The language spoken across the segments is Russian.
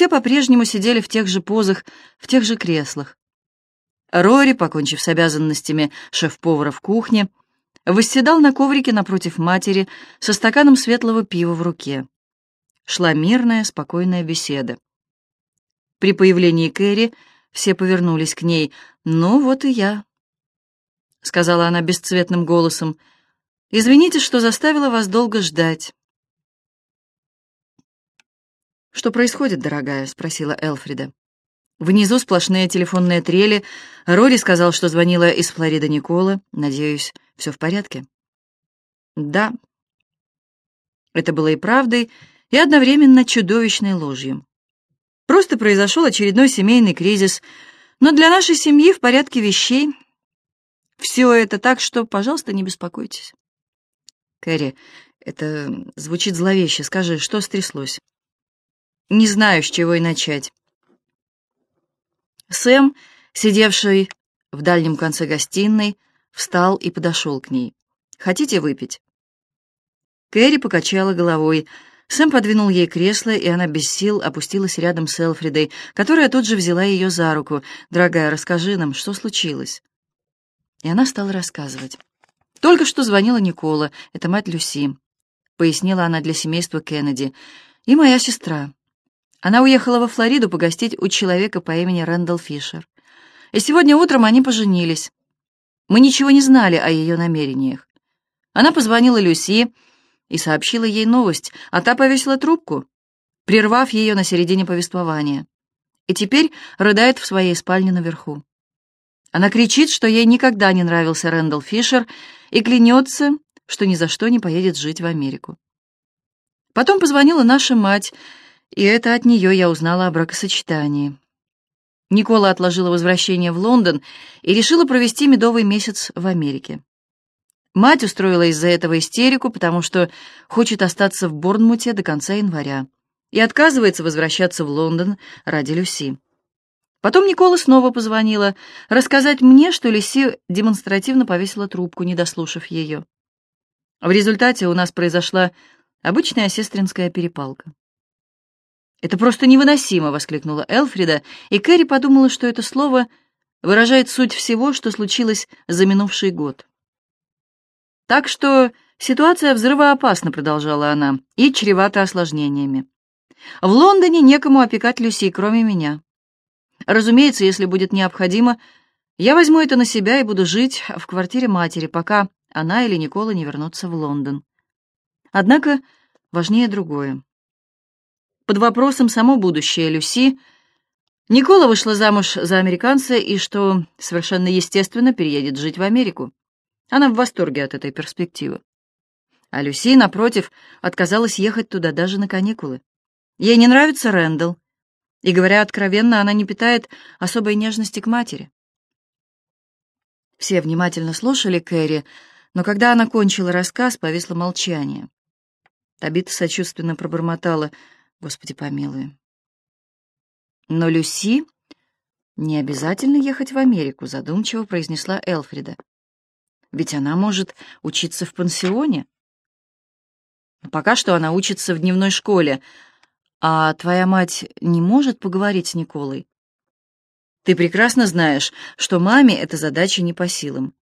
все по-прежнему сидели в тех же позах, в тех же креслах. Рори, покончив с обязанностями шеф-повара в кухне, восседал на коврике напротив матери со стаканом светлого пива в руке. Шла мирная, спокойная беседа. При появлении Кэрри все повернулись к ней. «Ну, вот и я», — сказала она бесцветным голосом. «Извините, что заставила вас долго ждать». «Что происходит, дорогая?» — спросила Элфрида. Внизу сплошные телефонные трели. Рори сказал, что звонила из Флориды Никола. Надеюсь, все в порядке? Да. Это было и правдой, и одновременно чудовищной ложью. Просто произошел очередной семейный кризис, но для нашей семьи в порядке вещей. Все это так, что, пожалуйста, не беспокойтесь. Кэрри, это звучит зловеще. Скажи, что стряслось? Не знаю, с чего и начать. Сэм, сидевший в дальнем конце гостиной, встал и подошел к ней. «Хотите выпить?» Кэрри покачала головой. Сэм подвинул ей кресло, и она без сил опустилась рядом с Элфридой, которая тут же взяла ее за руку. «Дорогая, расскажи нам, что случилось?» И она стала рассказывать. «Только что звонила Никола, это мать Люси», — пояснила она для семейства Кеннеди, — «и моя сестра. Она уехала во Флориду погостить у человека по имени Рэндалл Фишер. И сегодня утром они поженились. Мы ничего не знали о ее намерениях. Она позвонила Люси и сообщила ей новость, а та повесила трубку, прервав ее на середине повествования. И теперь рыдает в своей спальне наверху. Она кричит, что ей никогда не нравился Рэндалл Фишер и клянется, что ни за что не поедет жить в Америку. Потом позвонила наша мать, и это от нее я узнала о бракосочетании. Никола отложила возвращение в Лондон и решила провести медовый месяц в Америке. Мать устроила из-за этого истерику, потому что хочет остаться в Борнмуте до конца января и отказывается возвращаться в Лондон ради Люси. Потом Никола снова позвонила, рассказать мне, что Люси демонстративно повесила трубку, не дослушав ее. В результате у нас произошла обычная сестринская перепалка. «Это просто невыносимо!» — воскликнула Элфрида, и Кэрри подумала, что это слово выражает суть всего, что случилось за минувший год. «Так что ситуация взрывоопасна», — продолжала она, — «и чревата осложнениями. В Лондоне некому опекать Люси, кроме меня. Разумеется, если будет необходимо, я возьму это на себя и буду жить в квартире матери, пока она или Никола не вернутся в Лондон. Однако важнее другое под вопросом само будущее Люси, Никола вышла замуж за американца и, что совершенно естественно, переедет жить в Америку. Она в восторге от этой перспективы. А Люси, напротив, отказалась ехать туда даже на каникулы. Ей не нравится Рэндалл, и, говоря откровенно, она не питает особой нежности к матери. Все внимательно слушали Кэрри, но когда она кончила рассказ, повисло молчание. Табита сочувственно пробормотала — Господи помилуй. Но Люси не обязательно ехать в Америку, задумчиво произнесла Элфрида. Ведь она может учиться в пансионе. Пока что она учится в дневной школе. А твоя мать не может поговорить с Николой? Ты прекрасно знаешь, что маме эта задача не по силам.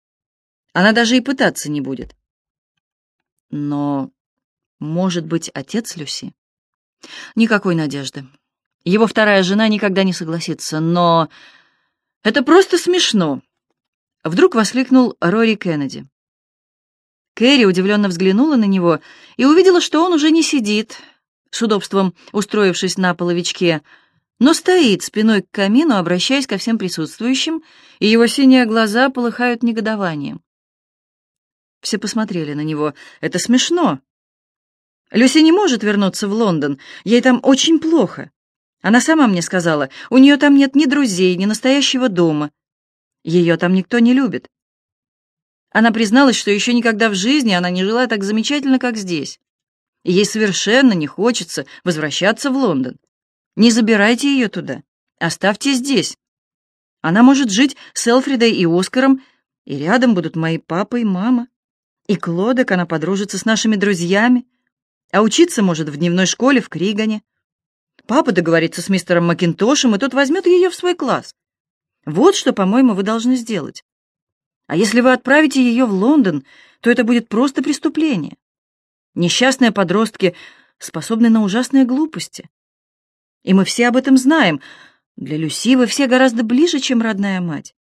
Она даже и пытаться не будет. Но, может быть, отец Люси? Никакой надежды. Его вторая жена никогда не согласится, но... Это просто смешно. Вдруг воскликнул Рори Кеннеди. Кэрри удивленно взглянула на него и увидела, что он уже не сидит, с удобством устроившись на половичке, но стоит спиной к камину, обращаясь ко всем присутствующим, и его синие глаза полыхают негодованием. Все посмотрели на него. «Это смешно!» Люси не может вернуться в Лондон, ей там очень плохо. Она сама мне сказала, у нее там нет ни друзей, ни настоящего дома. Ее там никто не любит. Она призналась, что еще никогда в жизни она не жила так замечательно, как здесь. И ей совершенно не хочется возвращаться в Лондон. Не забирайте ее туда, оставьте здесь. Она может жить с Элфридой и Оскаром, и рядом будут мои папа и мама. И Клодок, она подружится с нашими друзьями а учиться может в дневной школе в Кригане. Папа договорится с мистером Макинтошем, и тот возьмет ее в свой класс. Вот что, по-моему, вы должны сделать. А если вы отправите ее в Лондон, то это будет просто преступление. Несчастные подростки способны на ужасные глупости. И мы все об этом знаем. Для Люси вы все гораздо ближе, чем родная мать.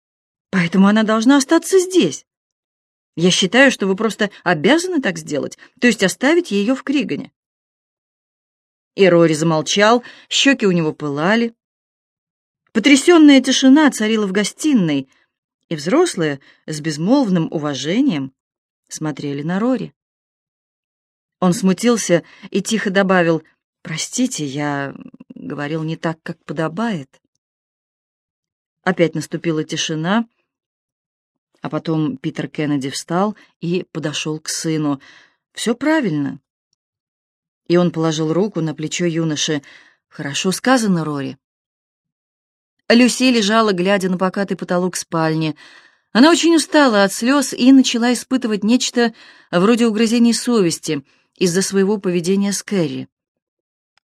Поэтому она должна остаться здесь. Я считаю, что вы просто обязаны так сделать, то есть оставить ее в Кригане. И Рори замолчал, щеки у него пылали. Потрясенная тишина царила в гостиной, и взрослые с безмолвным уважением смотрели на Рори. Он смутился и тихо добавил, «Простите, я говорил не так, как подобает». Опять наступила тишина, а потом Питер Кеннеди встал и подошел к сыну. «Все правильно». И он положил руку на плечо юноши. «Хорошо сказано, Рори». Люси лежала, глядя на покатый потолок спальни. Она очень устала от слез и начала испытывать нечто вроде угрызений совести из-за своего поведения с Кэрри.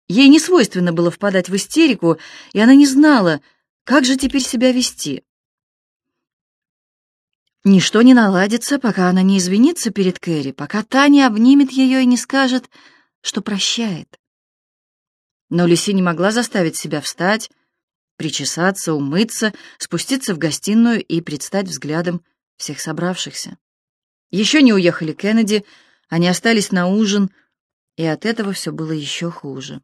Ей не свойственно было впадать в истерику, и она не знала, как же теперь себя вести. Ничто не наладится, пока она не извинится перед Кэрри, пока Таня обнимет ее и не скажет, что прощает. Но Лиси не могла заставить себя встать, причесаться, умыться, спуститься в гостиную и предстать взглядом всех собравшихся. Еще не уехали Кеннеди, они остались на ужин, и от этого все было еще хуже.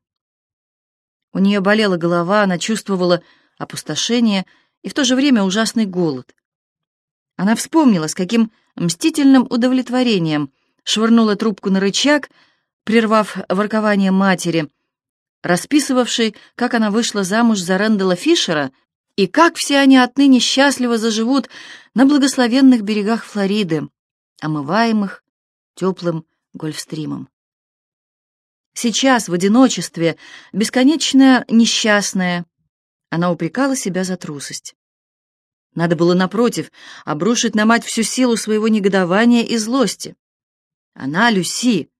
У нее болела голова, она чувствовала опустошение и в то же время ужасный голод. Она вспомнила, с каким мстительным удовлетворением швырнула трубку на рычаг, прервав воркование матери, расписывавшей, как она вышла замуж за Рэндала Фишера и как все они отныне счастливо заживут на благословенных берегах Флориды, омываемых теплым гольфстримом. Сейчас, в одиночестве, бесконечно несчастная, она упрекала себя за трусость. Надо было, напротив, обрушить на мать всю силу своего негодования и злости. Она, Люси,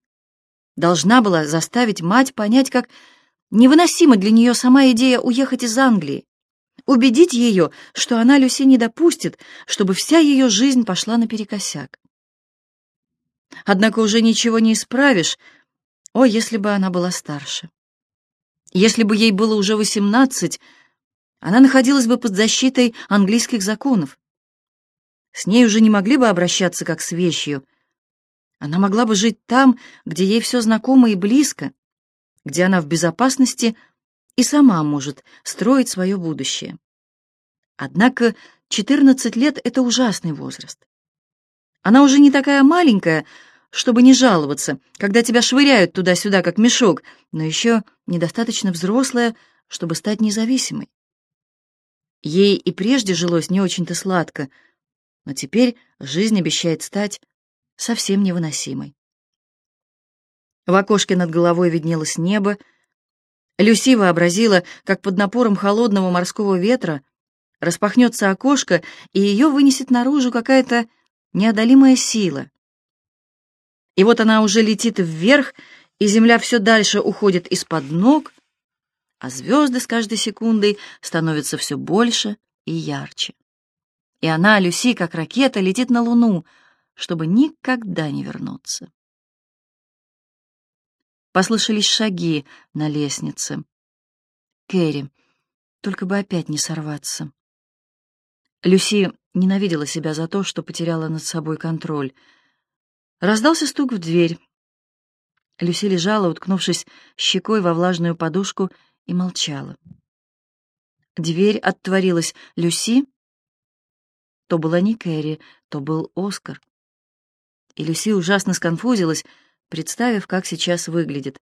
должна была заставить мать понять, как невыносима для нее сама идея уехать из Англии, убедить ее, что она, Люси, не допустит, чтобы вся ее жизнь пошла наперекосяк. Однако уже ничего не исправишь, о, если бы она была старше. Если бы ей было уже восемнадцать, она находилась бы под защитой английских законов. С ней уже не могли бы обращаться как с вещью. Она могла бы жить там, где ей все знакомо и близко, где она в безопасности и сама может строить свое будущее. Однако 14 лет — это ужасный возраст. Она уже не такая маленькая, чтобы не жаловаться, когда тебя швыряют туда-сюда, как мешок, но еще недостаточно взрослая, чтобы стать независимой. Ей и прежде жилось не очень-то сладко, но теперь жизнь обещает стать совсем невыносимой. В окошке над головой виднелось небо. Люси вообразила, как под напором холодного морского ветра распахнется окошко, и ее вынесет наружу какая-то неодолимая сила. И вот она уже летит вверх, и земля все дальше уходит из-под ног, а звезды с каждой секундой становятся все больше и ярче. И она, Люси, как ракета, летит на Луну, чтобы никогда не вернуться. Послышались шаги на лестнице. Кэрри, только бы опять не сорваться. Люси ненавидела себя за то, что потеряла над собой контроль. Раздался стук в дверь. Люси лежала, уткнувшись щекой во влажную подушку, и молчала. Дверь оттворилась. «Люси?» То была не Кэрри, то был Оскар. И Люси ужасно сконфузилась, представив, как сейчас выглядит.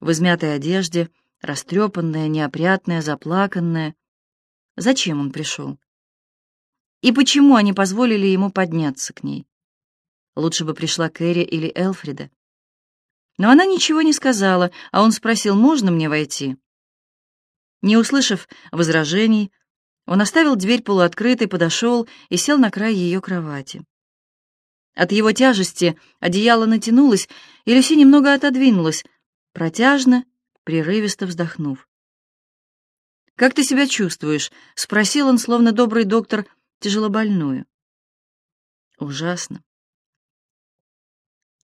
В измятой одежде, растрепанная, неопрятная, заплаканная. Зачем он пришел? И почему они позволили ему подняться к ней? Лучше бы пришла Кэрри или Элфрида. Но она ничего не сказала, а он спросил, можно мне войти? Не услышав возражений, он оставил дверь полуоткрытой, подошел и сел на край ее кровати. От его тяжести одеяло натянулось, и Люси немного отодвинулась, протяжно, прерывисто вздохнув. как ты себя чувствуешь?» — спросил он, словно добрый доктор, тяжелобольную. «Ужасно».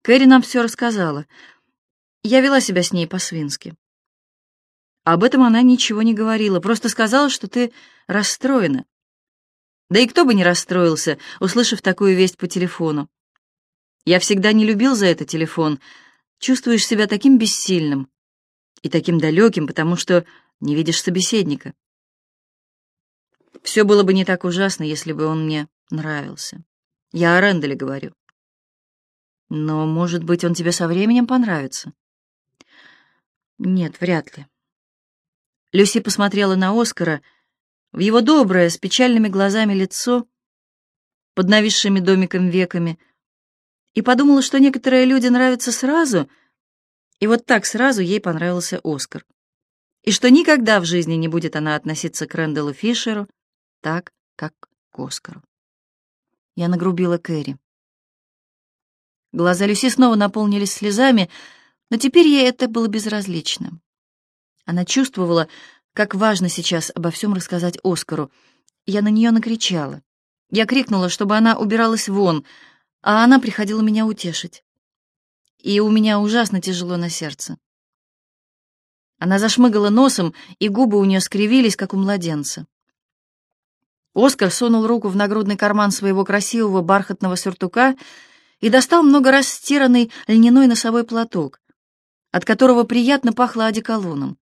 Кэрри нам все рассказала. Я вела себя с ней по-свински. Об этом она ничего не говорила, просто сказала, что ты расстроена. Да и кто бы не расстроился, услышав такую весть по телефону. Я всегда не любил за это телефон. Чувствуешь себя таким бессильным и таким далеким, потому что не видишь собеседника. Все было бы не так ужасно, если бы он мне нравился. Я о Рэндале говорю. Но, может быть, он тебе со временем понравится? Нет, вряд ли. Люси посмотрела на Оскара, в его доброе, с печальными глазами лицо, под нависшими домиком веками, и подумала, что некоторые люди нравятся сразу, и вот так сразу ей понравился Оскар, и что никогда в жизни не будет она относиться к Рэндаллу Фишеру так, как к Оскару. Я нагрубила Кэрри. Глаза Люси снова наполнились слезами, но теперь ей это было безразлично. Она чувствовала, как важно сейчас обо всем рассказать Оскару. Я на нее накричала. Я крикнула, чтобы она убиралась вон, а она приходила меня утешить. И у меня ужасно тяжело на сердце. Она зашмыгала носом, и губы у нее скривились, как у младенца. Оскар сунул руку в нагрудный карман своего красивого бархатного сюртука и достал много раз стиранный льняной носовой платок, от которого приятно пахло одеколоном.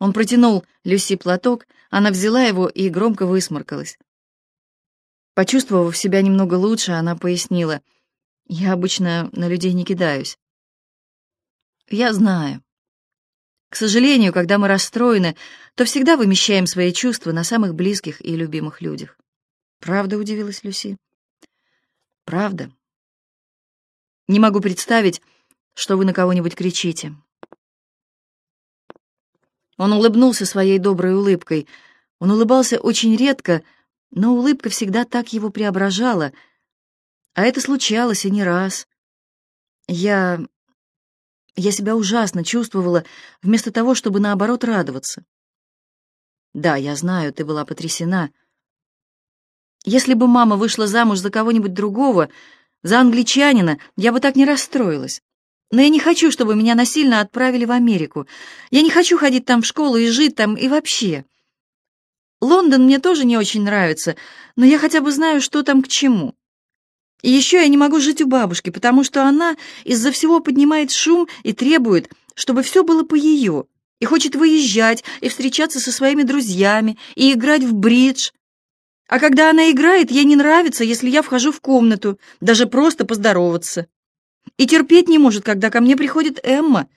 Он протянул Люси платок, она взяла его и громко высморкалась. Почувствовав себя немного лучше, она пояснила, «Я обычно на людей не кидаюсь». «Я знаю. К сожалению, когда мы расстроены, то всегда вымещаем свои чувства на самых близких и любимых людях». «Правда?» — удивилась Люси. «Правда. Не могу представить, что вы на кого-нибудь кричите. Он улыбнулся своей доброй улыбкой. Он улыбался очень редко, но улыбка всегда так его преображала. А это случалось и не раз. Я... Я себя ужасно чувствовала, вместо того, чтобы наоборот радоваться. Да, я знаю, ты была потрясена. Если бы мама вышла замуж за кого-нибудь другого, за англичанина, я бы так не расстроилась. Но я не хочу, чтобы меня насильно отправили в Америку. Я не хочу ходить там в школу и жить там, и вообще. Лондон мне тоже не очень нравится, но я хотя бы знаю, что там к чему. И еще я не могу жить у бабушки, потому что она из-за всего поднимает шум и требует, чтобы все было по ее, и хочет выезжать, и встречаться со своими друзьями, и играть в бридж. А когда она играет, ей не нравится, если я вхожу в комнату, даже просто поздороваться. И терпеть не может, когда ко мне приходит Эмма,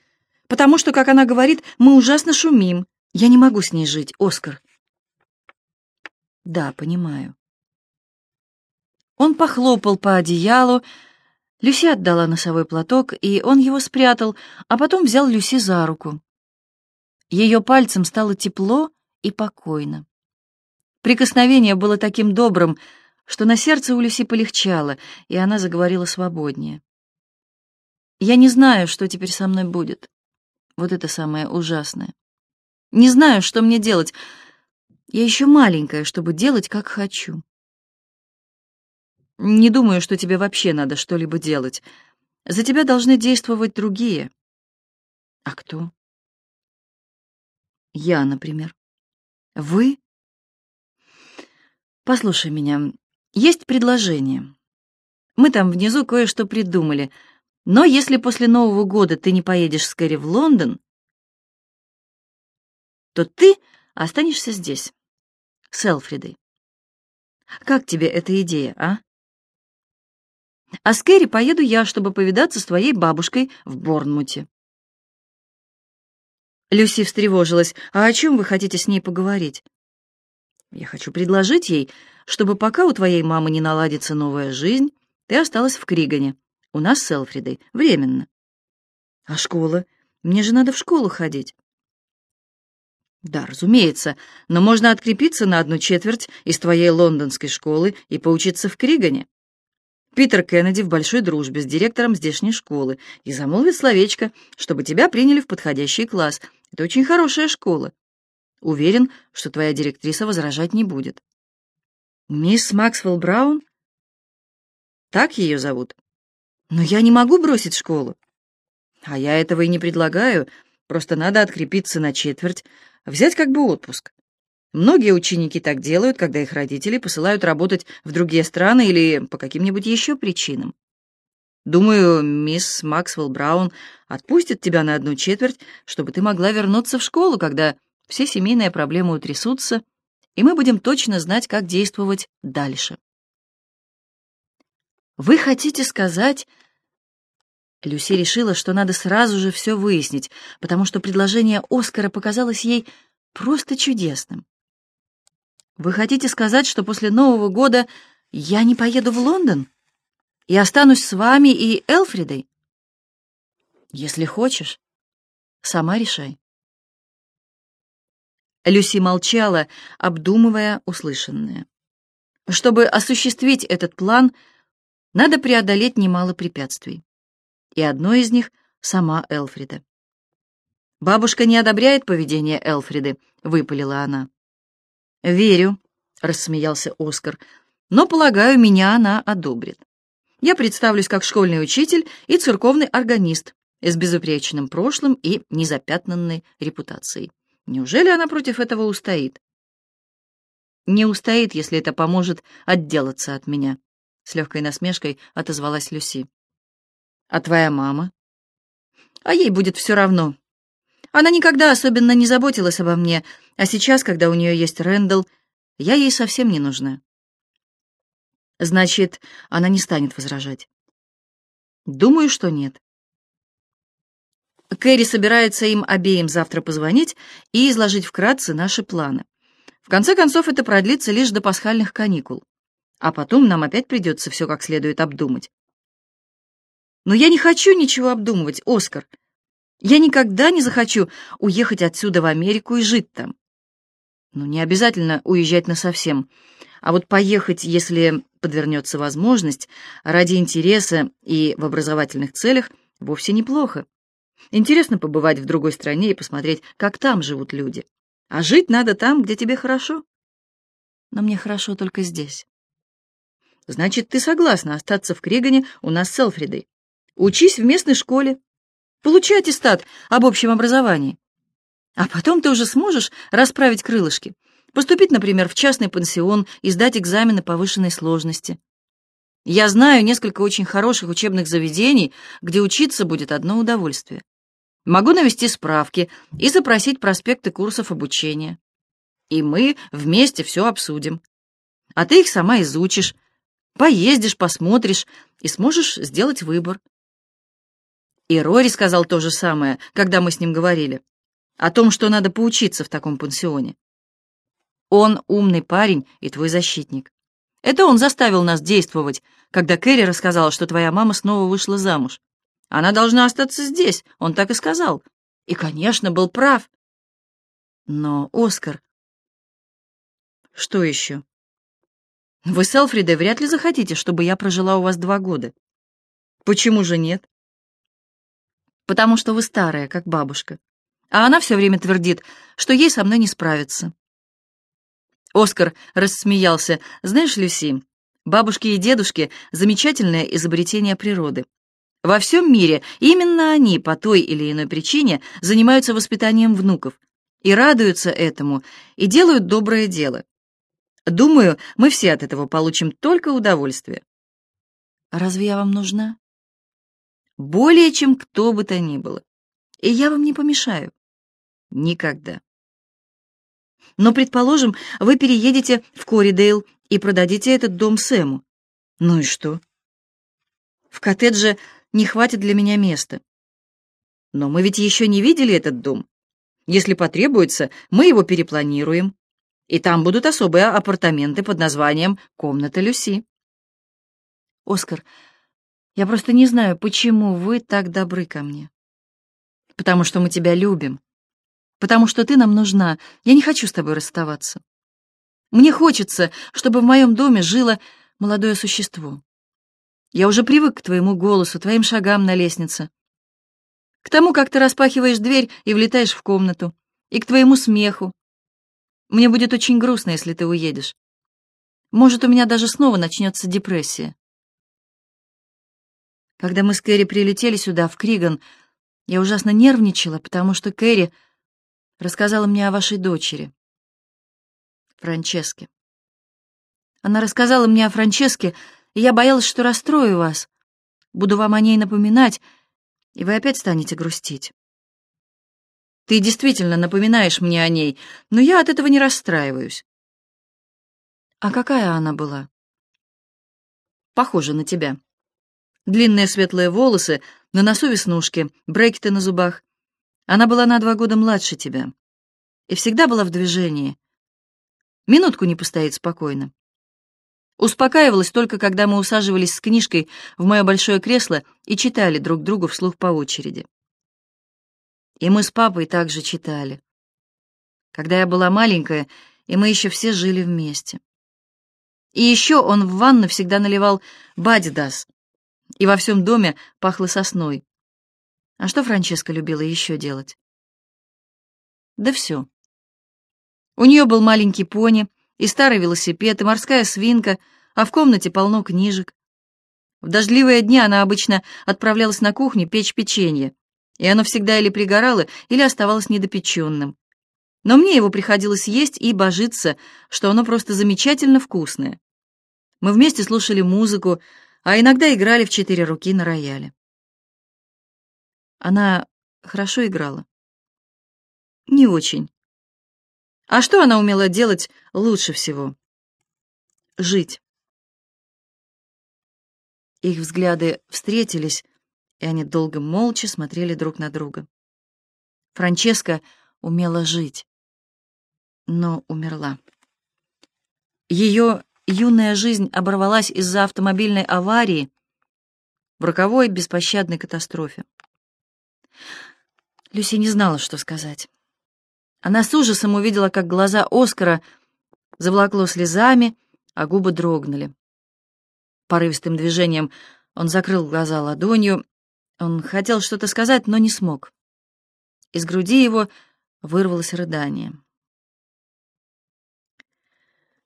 потому что, как она говорит, мы ужасно шумим. Я не могу с ней жить, Оскар. Да, понимаю. Он похлопал по одеялу, Люси отдала носовой платок, и он его спрятал, а потом взял Люси за руку. Ее пальцем стало тепло и покойно. Прикосновение было таким добрым, что на сердце у Люси полегчало, и она заговорила свободнее. Я не знаю, что теперь со мной будет. Вот это самое ужасное. Не знаю, что мне делать. Я еще маленькая, чтобы делать, как хочу. Не думаю, что тебе вообще надо что-либо делать. За тебя должны действовать другие. А кто? Я, например. Вы? Послушай меня. Есть предложение. Мы там внизу кое-что придумали — но если после Нового года ты не поедешь с Кэрри в Лондон, то ты останешься здесь, с Элфридой. Как тебе эта идея, а? А с Кэрри поеду я, чтобы повидаться с твоей бабушкой в Борнмуте. Люси встревожилась. «А о чем вы хотите с ней поговорить?» «Я хочу предложить ей, чтобы пока у твоей мамы не наладится новая жизнь, ты осталась в Кригане. У нас с Элфридой. Временно. А школа? Мне же надо в школу ходить. Да, разумеется, но можно открепиться на одну четверть из твоей лондонской школы и поучиться в Кригане. Питер Кеннеди в большой дружбе с директором здешней школы и замолвит словечко, чтобы тебя приняли в подходящий класс. Это очень хорошая школа. Уверен, что твоя директриса возражать не будет. Мисс Максвелл Браун? Так ее зовут? Но я не могу бросить школу. А я этого и не предлагаю. Просто надо открепиться на четверть, взять как бы отпуск. Многие ученики так делают, когда их родители посылают работать в другие страны или по каким-нибудь еще причинам. Думаю, мисс Максвелл Браун отпустит тебя на одну четверть, чтобы ты могла вернуться в школу, когда все семейные проблемы утрясутся, и мы будем точно знать, как действовать дальше. Вы хотите сказать... Люси решила, что надо сразу же все выяснить, потому что предложение Оскара показалось ей просто чудесным. Вы хотите сказать, что после Нового года я не поеду в Лондон и останусь с вами и Элфридой? Если хочешь, сама решай. Люси молчала, обдумывая услышанное. Чтобы осуществить этот план, надо преодолеть немало препятствий. И одно из них — сама Элфрида. «Бабушка не одобряет поведение Элфриды», — выпалила она. «Верю», — рассмеялся Оскар, — «но, полагаю, меня она одобрит. Я представлюсь как школьный учитель и церковный органист с безупречным прошлым и незапятнанной репутацией. Неужели она против этого устоит?» «Не устоит, если это поможет отделаться от меня», — с легкой насмешкой отозвалась Люси. «А твоя мама?» «А ей будет все равно. Она никогда особенно не заботилась обо мне, а сейчас, когда у нее есть Рэндалл, я ей совсем не нужна. Значит, она не станет возражать. Думаю, что нет. Кэрри собирается им обеим завтра позвонить и изложить вкратце наши планы. В конце концов, это продлится лишь до пасхальных каникул. А потом нам опять придется все как следует обдумать. Но я не хочу ничего обдумывать, Оскар. Я никогда не захочу уехать отсюда в Америку и жить там. Ну, не обязательно уезжать насовсем, а вот поехать, если подвернется возможность, ради интереса и в образовательных целях, вовсе неплохо. Интересно побывать в другой стране и посмотреть, как там живут люди. А жить надо там, где тебе хорошо. Но мне хорошо только здесь. Значит, ты согласна остаться в Кригане у нас с Элфридой. Учись в местной школе, Получи аттестат об общем образовании. А потом ты уже сможешь расправить крылышки, поступить, например, в частный пансион и сдать экзамены повышенной сложности. Я знаю несколько очень хороших учебных заведений, где учиться будет одно удовольствие. Могу навести справки и запросить проспекты курсов обучения. И мы вместе все обсудим. А ты их сама изучишь, поездишь, посмотришь и сможешь сделать выбор. И Рори сказал то же самое, когда мы с ним говорили, о том, что надо поучиться в таком пансионе. Он умный парень и твой защитник. Это он заставил нас действовать, когда Кэрри рассказала, что твоя мама снова вышла замуж. Она должна остаться здесь, он так и сказал. И, конечно, был прав. Но, Оскар... Что еще? Вы с Элфридой вряд ли захотите, чтобы я прожила у вас два года. Почему же нет? Потому что вы старая, как бабушка. А она все время твердит, что ей со мной не справиться. Оскар рассмеялся. «Знаешь, Люси, бабушки и дедушки — замечательное изобретение природы. Во всем мире именно они по той или иной причине занимаются воспитанием внуков и радуются этому, и делают доброе дело. Думаю, мы все от этого получим только удовольствие. Разве я вам нужна? Более чем кто бы то ни было. И я вам не помешаю. Никогда. Но, предположим, вы переедете в Коридейл и продадите этот дом Сэму. Ну и что? В коттедже не хватит для меня места. Но мы ведь еще не видели этот дом. Если потребуется, мы его перепланируем. И там будут особые апартаменты под названием «Комната Люси». Оскар, я просто не знаю, почему вы так добры ко мне. Потому что мы тебя любим. Потому что ты нам нужна. Я не хочу с тобой расставаться. Мне хочется, чтобы в моем доме жило молодое существо. Я уже привык к твоему голосу, твоим шагам на лестнице. К тому, как ты распахиваешь дверь и влетаешь в комнату, и к твоему смеху. Мне будет очень грустно, если ты уедешь. Может, у меня даже снова начнется депрессия. Когда мы с Кэрри прилетели сюда, в Криган, я ужасно нервничала, потому что Кэрри рассказала мне о вашей дочери, Франческе. Она рассказала мне о Франческе, и я боялась, что расстрою вас. Буду вам о ней напоминать, и вы опять станете грустить. Ты действительно напоминаешь мне о ней, но я от этого не расстраиваюсь. А какая она была? Похожа на тебя. Длинные светлые волосы, на носу веснушки, брекеты на зубах. Она была на два года младше тебя. И всегда была в движении. Минутку не постоит спокойно. Успокаивалась только, когда мы усаживались с книжкой в мое большое кресло и читали друг другу вслух по очереди. И мы с папой также читали. Когда я была маленькая, и мы еще все жили вместе. И еще он в ванну всегда наливал бадидас, и во всем доме пахло сосной. А что Франческа любила еще делать? Да все. У нее был маленький пони, и старый велосипед, и морская свинка, а в комнате полно книжек. В дождливые дни она обычно отправлялась на кухню печь печенье, и оно всегда или пригорало, или оставалось недопеченным. Но мне его приходилось есть и божиться, что оно просто замечательно вкусное. Мы вместе слушали музыку, а иногда играли в четыре руки на рояле. Она хорошо играла? Не очень. А что она умела делать лучше всего? Жить. Их взгляды встретились, и они долго молча смотрели друг на друга. Франческа умела жить, но умерла. Ее юная жизнь оборвалась из-за автомобильной аварии в роковой беспощадной катастрофе. Люси не знала, что сказать. Она с ужасом увидела, как глаза Оскара завлакло слезами, а губы дрогнули. Порывистым движением он закрыл глаза ладонью. Он хотел что-то сказать, но не смог. Из груди его вырвалось рыдание.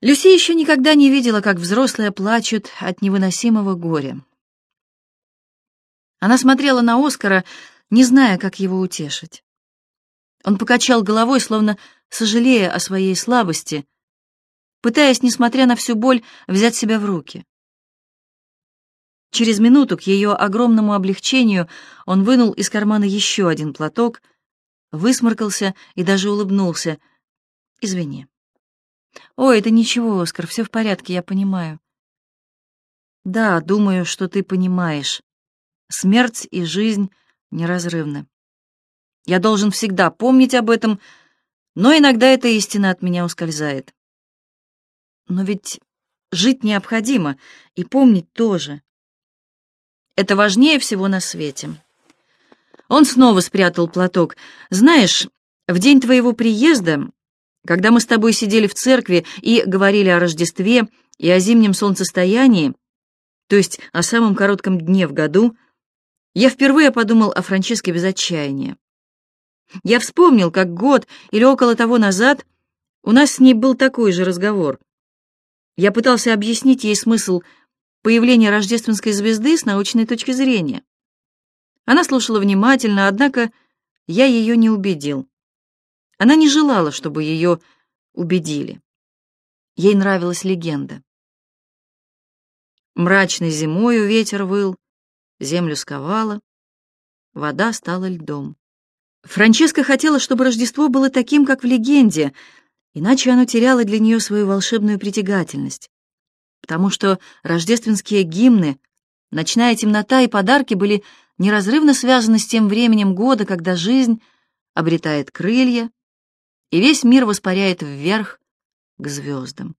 Люси еще никогда не видела, как взрослые плачут от невыносимого горя. Она смотрела на Оскара, не зная, как его утешить. Он покачал головой, словно сожалея о своей слабости, пытаясь, несмотря на всю боль, взять себя в руки. Через минуту, к ее огромному облегчению, он вынул из кармана еще один платок, высморкался и даже улыбнулся. «Извини». «О, это ничего, Оскар, все в порядке, я понимаю». «Да, думаю, что ты понимаешь. Смерть и жизнь неразрывны. Я должен всегда помнить об этом, но иногда эта истина от меня ускользает. Но ведь жить необходимо, и помнить тоже. Это важнее всего на свете». Он снова спрятал платок. «Знаешь, в день твоего приезда когда мы с тобой сидели в церкви и говорили о Рождестве и о зимнем солнцестоянии, то есть о самом коротком дне в году, я впервые подумал о Франческе без отчаяния. Я вспомнил, как год или около того назад у нас с ней был такой же разговор. Я пытался объяснить ей смысл появления рождественской звезды с научной точки зрения. Она слушала внимательно, однако я ее не убедил. Она не желала, чтобы ее убедили. Ей нравилась легенда. Мрачной зимою ветер выл, землю сковала, вода стала льдом. Франческа хотела, чтобы Рождество было таким, как в легенде, иначе оно теряло для нее свою волшебную притягательность. Потому что рождественские гимны, ночная темнота и подарки были неразрывно связаны с тем временем года, когда жизнь обретает крылья, и весь мир воспаряет вверх к звездам.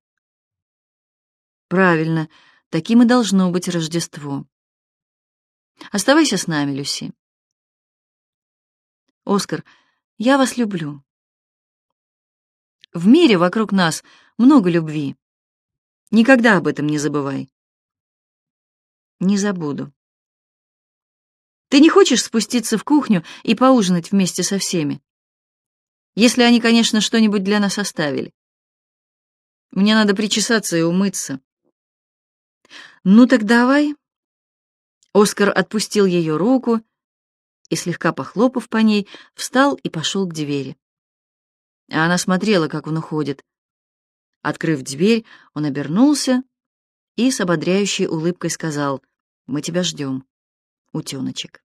Правильно, таким и должно быть Рождество. Оставайся с нами, Люси. Оскар, я вас люблю. В мире вокруг нас много любви. Никогда об этом не забывай. Не забуду. Ты не хочешь спуститься в кухню и поужинать вместе со всеми? Если они, конечно, что-нибудь для нас оставили. Мне надо причесаться и умыться. Ну так давай. Оскар отпустил ее руку и, слегка похлопав по ней, встал и пошел к двери. А она смотрела, как он уходит. Открыв дверь, он обернулся и с ободряющей улыбкой сказал, «Мы тебя ждем, утеночек».